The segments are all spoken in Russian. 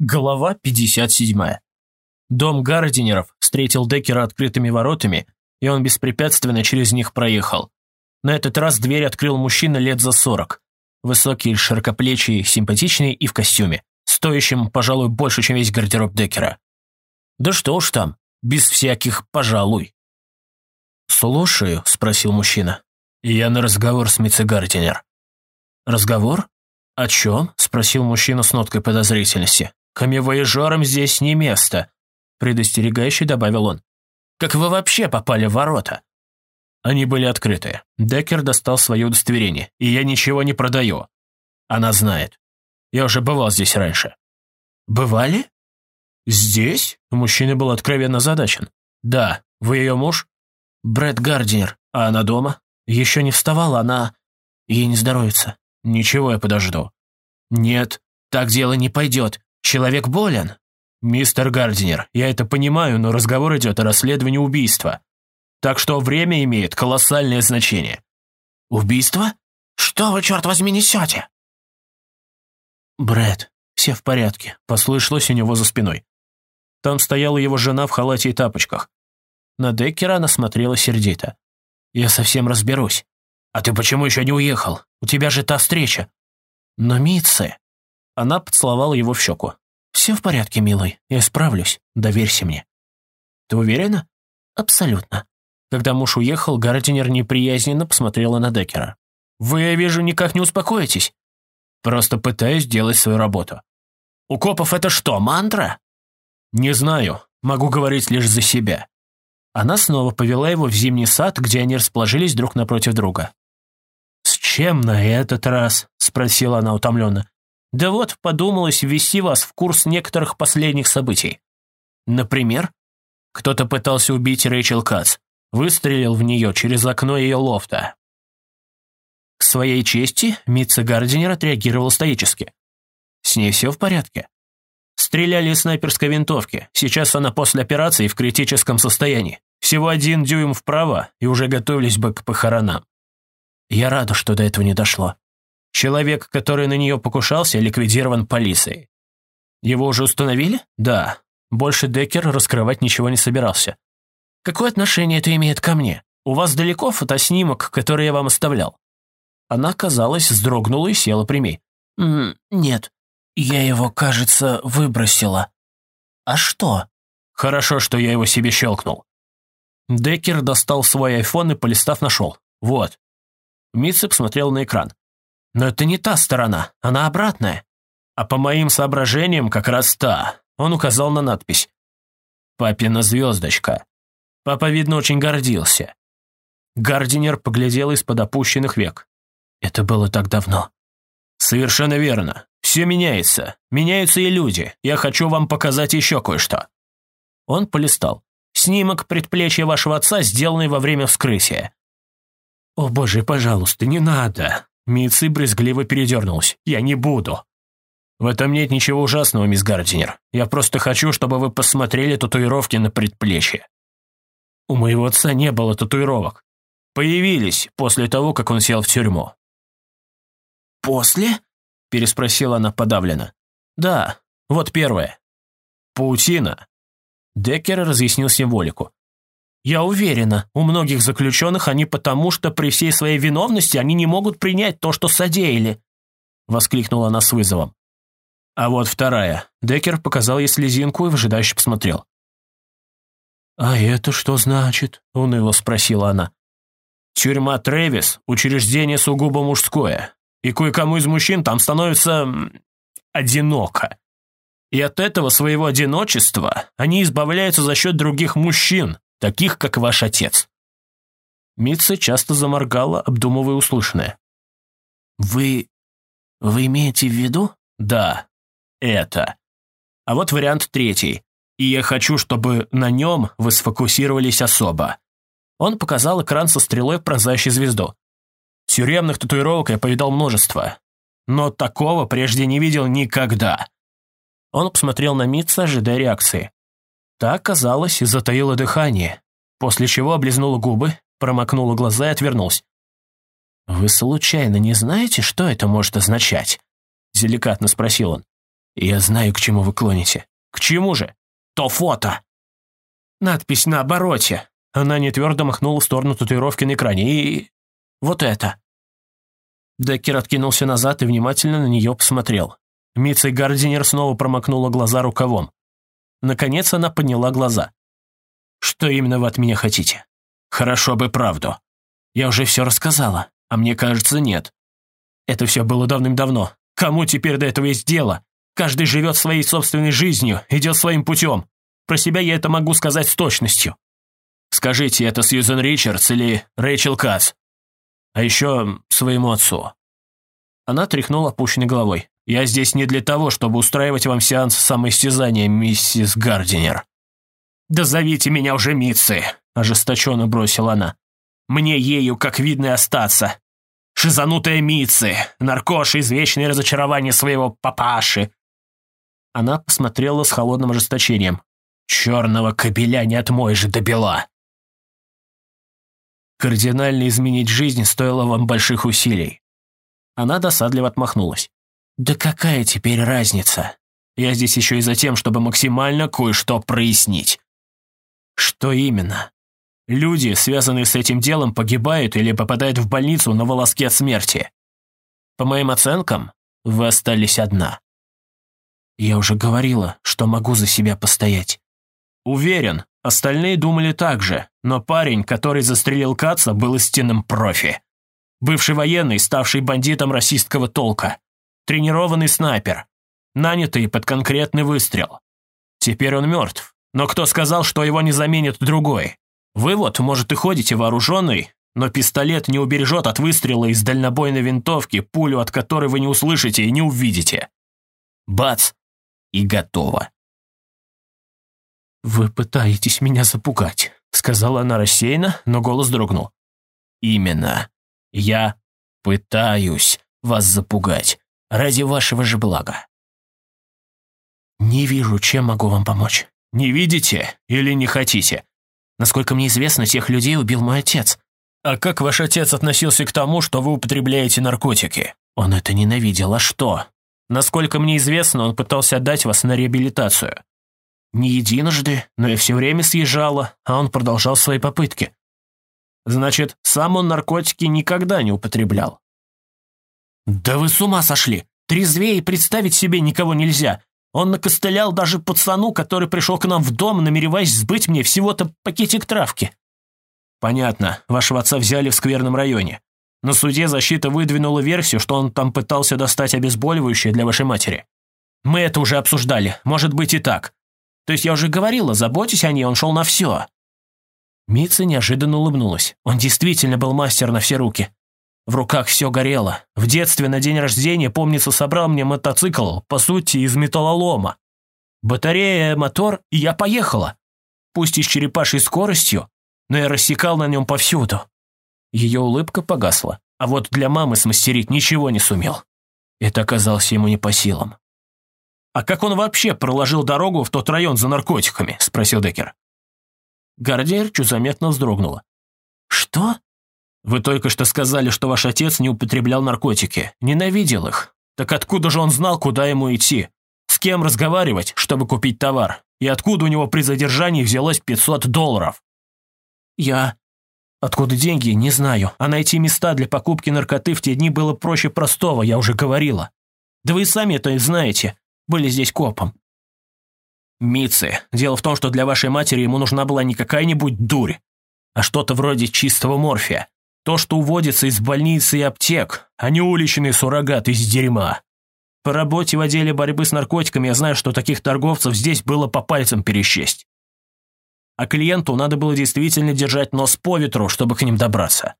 Глава 57. Дом Гардинеров встретил Деккера открытыми воротами, и он беспрепятственно через них проехал. На этот раз дверь открыл мужчина лет за сорок. Высокий, широкоплечий, симпатичный и в костюме, стоящим, пожалуй, больше, чем весь гардероб Деккера. Да что уж там, без всяких «пожалуй». «Слушаю», — спросил мужчина. «Я на разговор с митце Гардинер». «Разговор? О чем?» — спросил мужчина с ноткой подозрительности. «Камевояжерам здесь не место», – предостерегающе добавил он. «Как вы вообще попали в ворота?» Они были открыты. Деккер достал свое удостоверение. «И я ничего не продаю». Она знает. Я уже бывал здесь раньше. «Бывали?» «Здесь?» Мужчина был откровенно задачен. «Да. Вы ее муж?» «Брэд Гардинер. А она дома?» «Еще не вставала, она...» «Ей не здоровится». «Ничего, я подожду». «Нет, так дело не пойдет. Человек болен. Мистер Гардинер, я это понимаю, но разговор идет о расследовании убийства. Так что время имеет колоссальное значение. Убийство? Что вы, черт возьми, несете? Брэд, все в порядке, послышалось у него за спиной. Там стояла его жена в халате и тапочках. На Деккера она смотрела сердито. «Я совсем разберусь. А ты почему еще не уехал? У тебя же та встреча». «Но Митце...» Она поцеловала его в щеку. «Все в порядке, милый, я справлюсь, доверься мне». «Ты уверена?» «Абсолютно». Когда муж уехал, Гардинер неприязненно посмотрела на Деккера. «Вы, я вижу, никак не успокоитесь. Просто пытаюсь делать свою работу». «У копов это что, мантра?» «Не знаю, могу говорить лишь за себя». Она снова повела его в зимний сад, где они расположились друг напротив друга. «С чем на этот раз?» – спросила она утомленно. Да вот, подумалось ввести вас в курс некоторых последних событий. Например, кто-то пытался убить Рэйчел Кац, выстрелил в нее через окно ее лофта. К своей чести, Митца Гардинер отреагировал стоически. С ней все в порядке. Стреляли из снайперской винтовки. Сейчас она после операции в критическом состоянии. Всего один дюйм вправо, и уже готовились бы к похоронам. Я рада, что до этого не дошло. Человек, который на нее покушался, ликвидирован полицией. Его уже установили? Да. Больше Деккер раскрывать ничего не собирался. Какое отношение это имеет ко мне? У вас далеко фотоснимок, который я вам оставлял? Она, казалось, вздрогнула и села прямей. «М «Нет, я его, кажется, выбросила». «А что?» «Хорошо, что я его себе щелкнул». Деккер достал свой айфон и, полистав, нашел. «Вот». Митцеп смотрел на экран. Но это не та сторона, она обратная. А по моим соображениям, как раз та. Он указал на надпись. «Папина звездочка». Папа, видно, очень гордился. Гардинер поглядел из-под опущенных век. Это было так давно. «Совершенно верно. Все меняется. Меняются и люди. Я хочу вам показать еще кое-что». Он полистал. «Снимок предплечья вашего отца, сделанный во время вскрытия». «О, боже, пожалуйста, не надо!» Митси брезгливо передернулась. «Я не буду». «В этом нет ничего ужасного, мисс Гардинер. Я просто хочу, чтобы вы посмотрели татуировки на предплечье». У моего отца не было татуировок. Появились после того, как он сел в тюрьму. «После?» – переспросила она подавленно. «Да, вот первое. Паутина». Деккер разъяснил символику. Я уверена, у многих заключенных они потому, что при всей своей виновности они не могут принять то, что содеяли», — воскликнула она с вызовом. А вот вторая. Деккер показал ей слезинку и выжидающе посмотрел. «А это что значит?» — уныло спросила она. «Тюрьма Трэвис — учреждение сугубо мужское, и кое-кому из мужчин там становится... одиноко. И от этого своего одиночества они избавляются за счет других мужчин, таких, как ваш отец». Митца часто заморгала, обдумывая услышанное. «Вы... вы имеете в виду?» «Да, это. А вот вариант третий. И я хочу, чтобы на нем вы сфокусировались особо». Он показал экран со стрелой, пронзающей звезду. Тюремных татуировок я повидал множество, но такого прежде не видел никогда. Он посмотрел на Митца, ожидая реакции. Та, казалось, затаила дыхание, после чего облизнула губы, промокнула глаза и отвернулась. «Вы случайно не знаете, что это может означать?» – деликатно спросил он. «Я знаю, к чему вы клоните». «К чему же?» «То фото!» «Надпись на обороте». Она не твердо махнула в сторону татуировки на экране. «И... вот это». Деккер откинулся назад и внимательно на нее посмотрел. Митца Гардинер снова промокнула глаза рукавом. Наконец она подняла глаза. «Что именно вы от меня хотите?» «Хорошо бы правду. Я уже все рассказала, а мне кажется, нет. Это все было давным-давно. Кому теперь до этого есть дело? Каждый живет своей собственной жизнью, идет своим путем. Про себя я это могу сказать с точностью. Скажите, это Сьюзен Ричардс или Рэйчел Касс? А еще своему отцу». Она тряхнула опущенной головой. «Я здесь не для того, чтобы устраивать вам сеанс самоистязания, миссис Гардинер». «Да зовите меня уже Митцы!» – ожесточенно бросила она. «Мне ею, как видно, остаться. Шизанутая Митцы, наркоша, извечное разочарование своего папаши». Она посмотрела с холодным ожесточением. «Черного кобеля не отмоешь до бела!» Кардинально изменить жизнь стоило вам больших усилий. Она досадливо отмахнулась. «Да какая теперь разница? Я здесь еще и за тем, чтобы максимально кое-что прояснить». «Что именно?» Люди, связанные с этим делом, погибают или попадают в больницу на волоске смерти. По моим оценкам, вы остались одна. Я уже говорила, что могу за себя постоять. Уверен, остальные думали так же, но парень, который застрелил Каца, был истинным профи. Бывший военный, ставший бандитом расистского толка. Тренированный снайпер. Нанятый под конкретный выстрел. Теперь он мертв. Но кто сказал, что его не заменит другой? Вы вот, может, и ходите вооруженный, но пистолет не убережет от выстрела из дальнобойной винтовки, пулю от которой вы не услышите и не увидите. Бац! И готово. «Вы пытаетесь меня запугать», — сказала она рассеянно, но голос дрогнул. «Именно. Я пытаюсь вас запугать. Ради вашего же блага». «Не вижу, чем могу вам помочь. Не видите или не хотите? Насколько мне известно, тех людей убил мой отец. А как ваш отец относился к тому, что вы употребляете наркотики? Он это ненавидел, а что? Насколько мне известно, он пытался отдать вас на реабилитацию. Не единожды, но я все время съезжала, а он продолжал свои попытки. Значит, сам он наркотики никогда не употреблял. Да вы с ума сошли! Трезвее представить себе никого нельзя. Он накостылял даже пацану, который пришел к нам в дом, намереваясь сбыть мне всего-то пакетик травки. Понятно, вашего отца взяли в скверном районе. На суде защита выдвинула версию, что он там пытался достать обезболивающее для вашей матери. Мы это уже обсуждали, может быть и так. То есть я уже говорила, заботьтесь о ней, он шел на все. Митца неожиданно улыбнулась. Он действительно был мастер на все руки. В руках все горело. В детстве на день рождения, помнится, собрал мне мотоцикл, по сути, из металлолома. Батарея, мотор, и я поехала. Пусть и с черепашей скоростью, но я рассекал на нем повсюду. Ее улыбка погасла, а вот для мамы смастерить ничего не сумел. Это оказалось ему не по силам. «А как он вообще проложил дорогу в тот район за наркотиками?» – спросил Деккер. Гардиер чуть заметно вздрогнула. «Что?» Вы только что сказали, что ваш отец не употреблял наркотики, ненавидел их. Так откуда же он знал, куда ему идти? С кем разговаривать, чтобы купить товар? И откуда у него при задержании взялось 500 долларов? Я... Откуда деньги, не знаю. А найти места для покупки наркоты в те дни было проще простого, я уже говорила. Да вы и сами это знаете. Были здесь копом. Митцы, дело в том, что для вашей матери ему нужна была не какая-нибудь дурь, а что-то вроде чистого морфия. То, что уводится из больницы и аптек, а не уличный суррогат из дерьма. По работе в отделе борьбы с наркотиками я знаю, что таких торговцев здесь было по пальцам пересчесть. А клиенту надо было действительно держать нос по ветру, чтобы к ним добраться.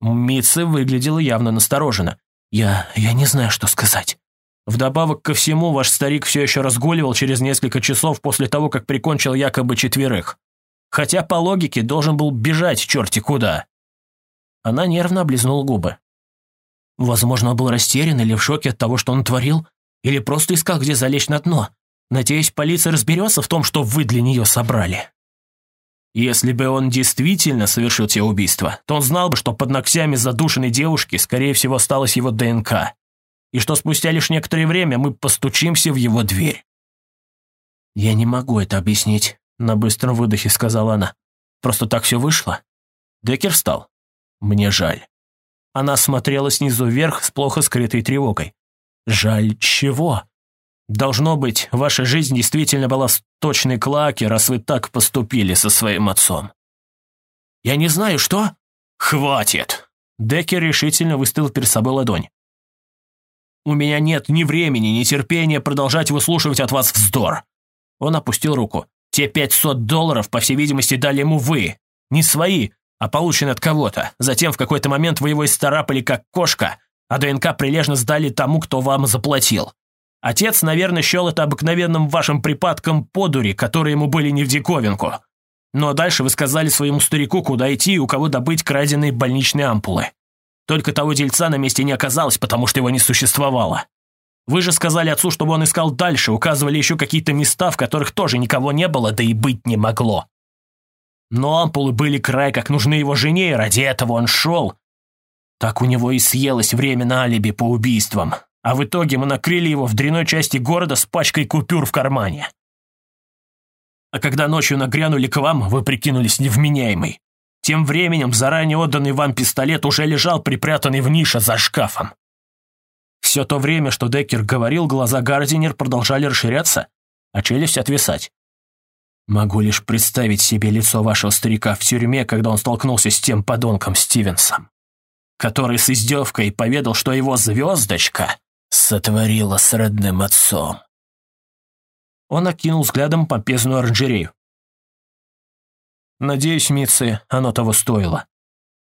Митца выглядела явно настороженно. «Я... я не знаю, что сказать». Вдобавок ко всему, ваш старик все еще разгуливал через несколько часов после того, как прикончил якобы четверых. Хотя по логике должен был бежать черти куда. Она нервно облизнула губы. Возможно, он был растерян или в шоке от того, что он творил, или просто искал, где залечь на дно. Надеюсь, полиция разберется в том, что вы для нее собрали. Если бы он действительно совершил те убийства, то он знал бы, что под ногтями задушенной девушки, скорее всего, осталась его ДНК. и что спустя лишь некоторое время мы постучимся в его дверь». «Я не могу это объяснить», — на быстром выдохе сказала она. «Просто так все вышло». Деккер встал. «Мне жаль». Она смотрела снизу вверх с плохо скрытой тревогой. «Жаль чего?» «Должно быть, ваша жизнь действительно была в точной клаке, раз вы так поступили со своим отцом». «Я не знаю, что...» «Хватит!» Деккер решительно выставил перед собой ладонь. «У меня нет ни времени, ни терпения продолжать выслушивать от вас вздор». Он опустил руку. «Те 500 долларов, по всей видимости, дали ему вы. Не свои, а получены от кого-то. Затем в какой-то момент вы его исцарапали как кошка, а ДНК прилежно сдали тому, кто вам заплатил. Отец, наверное, счел это обыкновенным вашим припадком подури, которые ему были не в диковинку. Ну а дальше вы сказали своему старику, куда идти и у кого добыть краденые больничные ампулы. Только того дельца на месте не оказалось, потому что его не существовало. Вы же сказали отцу, чтобы он искал дальше, указывали еще какие-то места, в которых тоже никого не было, да и быть не могло. Но ампулы были край как нужны его жене, и ради этого он шел. Так у него и съелось время на алиби по убийствам. А в итоге мы накрыли его в дряной части города с пачкой купюр в кармане. А когда ночью нагрянули к вам, вы прикинулись невменяемой. Тем временем заранее отданный вам пистолет уже лежал припрятанный в нише за шкафом. Все то время, что Деккер говорил, глаза Гардинер продолжали расширяться, а челюсть отвисать. Могу лишь представить себе лицо вашего старика в тюрьме, когда он столкнулся с тем подонком Стивенсом, который с издевкой поведал, что его звездочка сотворила с родным отцом. Он окинул взглядом помпезную оранжерею. «Надеюсь, Митцы, оно того стоило.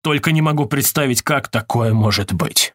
Только не могу представить, как такое может быть».